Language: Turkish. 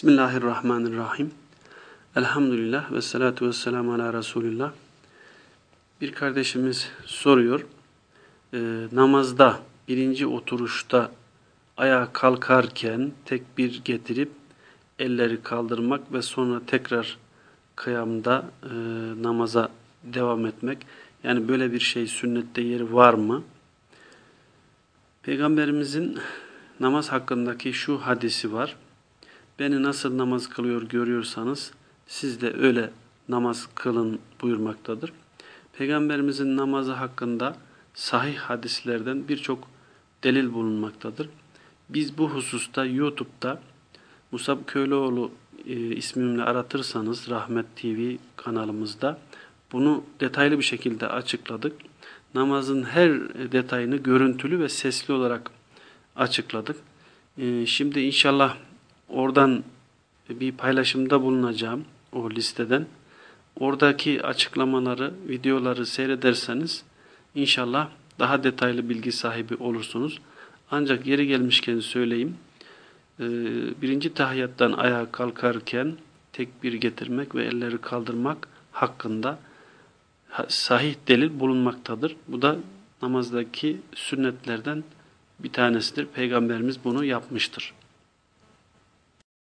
Bismillahirrahmanirrahim. Elhamdülillah ve salatu ve selamu ala Resulillah. Bir kardeşimiz soruyor. E, namazda birinci oturuşta ayağa kalkarken tekbir getirip elleri kaldırmak ve sonra tekrar kıyamda e, namaza devam etmek. Yani böyle bir şey sünnette yeri var mı? Peygamberimizin namaz hakkındaki şu hadisi var. Beni nasıl namaz kılıyor görüyorsanız siz de öyle namaz kılın buyurmaktadır. Peygamberimizin namazı hakkında sahih hadislerden birçok delil bulunmaktadır. Biz bu hususta YouTube'da Musab Köylüoğlu e, ismimle aratırsanız Rahmet TV kanalımızda bunu detaylı bir şekilde açıkladık. Namazın her detayını görüntülü ve sesli olarak açıkladık. E, şimdi inşallah oradan bir paylaşımda bulunacağım o listeden. Oradaki açıklamaları, videoları seyrederseniz inşallah daha detaylı bilgi sahibi olursunuz. Ancak yeri gelmişken söyleyeyim. Ee, birinci tahiyyattan ayağa kalkarken tekbir getirmek ve elleri kaldırmak hakkında sahih delil bulunmaktadır. Bu da namazdaki sünnetlerden bir tanesidir. Peygamberimiz bunu yapmıştır.